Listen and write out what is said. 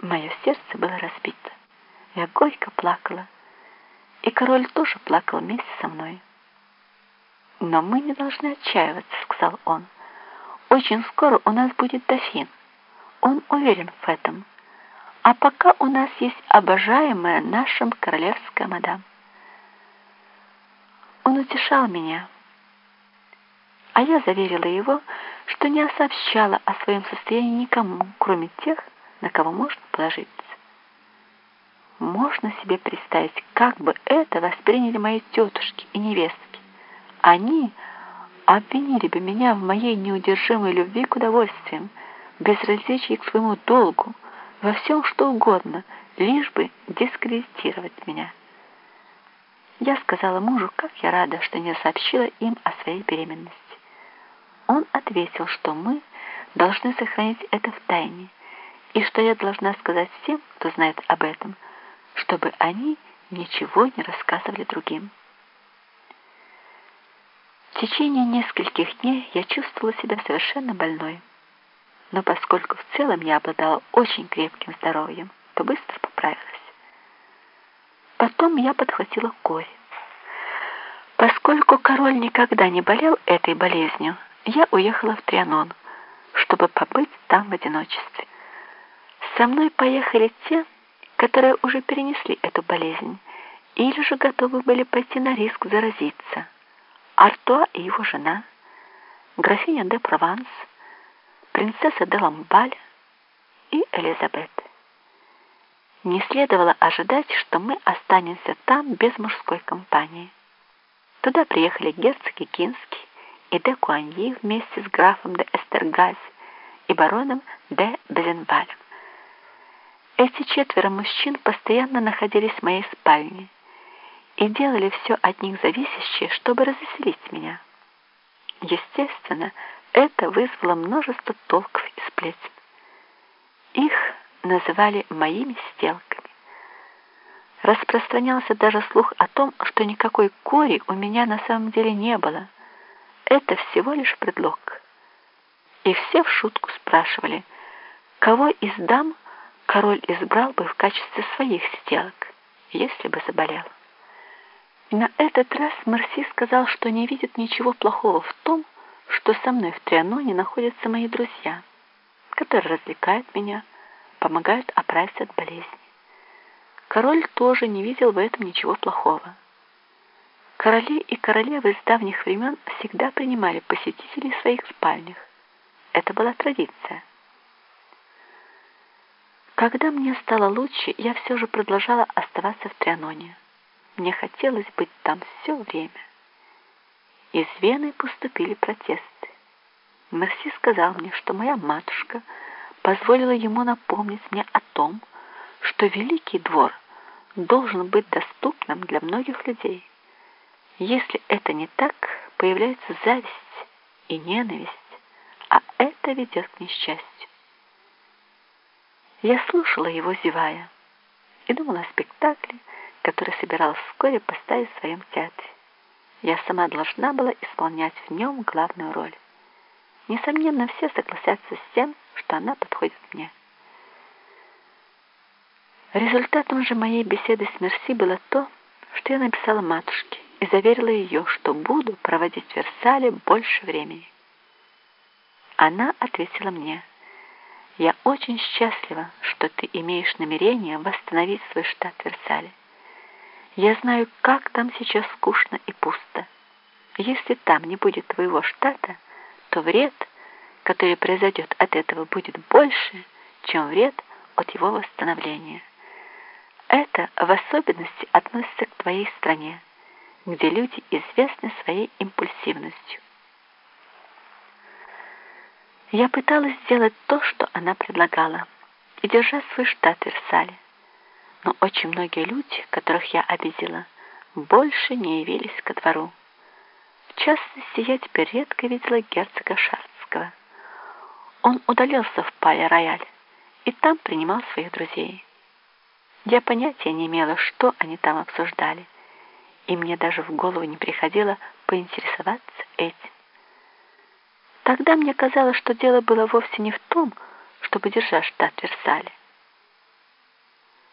Мое сердце было разбито. Я горько плакала, и король тоже плакал вместе со мной. «Но мы не должны отчаиваться», — сказал он. «Очень скоро у нас будет дофин. Он уверен в этом. А пока у нас есть обожаемая нашим королевская мадам». Он утешал меня, а я заверила его, что не сообщала о своем состоянии никому, кроме тех, на кого можно положиться. Можно себе представить, как бы это восприняли мои тетушки и невестки. Они обвинили бы меня в моей неудержимой любви к удовольствиям, безразличии к своему долгу, во всем что угодно, лишь бы дискредитировать меня. Я сказала мужу, как я рада, что не сообщила им о своей беременности. Он ответил, что мы должны сохранить это в тайне, и что я должна сказать всем, кто знает об этом, чтобы они ничего не рассказывали другим. В течение нескольких дней я чувствовала себя совершенно больной. Но поскольку в целом я обладала очень крепким здоровьем, то быстро поправилась. Потом я подхватила корь. Поскольку король никогда не болел этой болезнью, я уехала в Трианон, чтобы побыть там в одиночестве. Со мной поехали те, которые уже перенесли эту болезнь или же готовы были пойти на риск заразиться. Артуа и его жена, графиня де Прованс, принцесса де Ламбаль и Элизабет. Не следовало ожидать, что мы останемся там без мужской компании. Туда приехали герцоги Кинский и де Куаньи вместе с графом де Эстергази и бароном де Безенвалем. Эти четверо мужчин постоянно находились в моей спальне, и делали все от них зависящее, чтобы развеселить меня. Естественно, это вызвало множество толков и сплетен. Их называли моими сделками. Распространялся даже слух о том, что никакой кори у меня на самом деле не было. Это всего лишь предлог. И все в шутку спрашивали, кого из дам король избрал бы в качестве своих сделок, если бы заболел. На этот раз Марси сказал, что не видит ничего плохого в том, что со мной в Трианоне находятся мои друзья, которые развлекают меня, помогают оправиться от болезни. Король тоже не видел в этом ничего плохого. Короли и королевы с давних времен всегда принимали посетителей в своих спальнях. Это была традиция. Когда мне стало лучше, я все же продолжала оставаться в Трианоне. Мне хотелось быть там все время. Из Вены поступили протесты. Мерси сказал мне, что моя матушка позволила ему напомнить мне о том, что Великий двор должен быть доступным для многих людей. Если это не так, появляется зависть и ненависть, а это ведет к несчастью. Я слушала его, зевая, и думала о спектакле, который собиралась вскоре поставить в своем театре. Я сама должна была исполнять в нем главную роль. Несомненно, все согласятся с тем, что она подходит мне. Результатом же моей беседы с Мерси было то, что я написала матушке и заверила ее, что буду проводить в Версале больше времени. Она ответила мне, «Я очень счастлива, что ты имеешь намерение восстановить свой штат Версале. Я знаю, как там сейчас скучно и пусто. Если там не будет твоего штата, то вред, который произойдет от этого, будет больше, чем вред от его восстановления. Это в особенности относится к твоей стране, где люди известны своей импульсивностью. Я пыталась сделать то, что она предлагала, и держать свой штат в Версале но очень многие люди, которых я обидела, больше не явились ко двору. В частности, я теперь редко видела герцога Шарцкого. Он удалился в Пале-Рояль и там принимал своих друзей. Я понятия не имела, что они там обсуждали, и мне даже в голову не приходило поинтересоваться этим. Тогда мне казалось, что дело было вовсе не в том, чтобы держать штат Версале,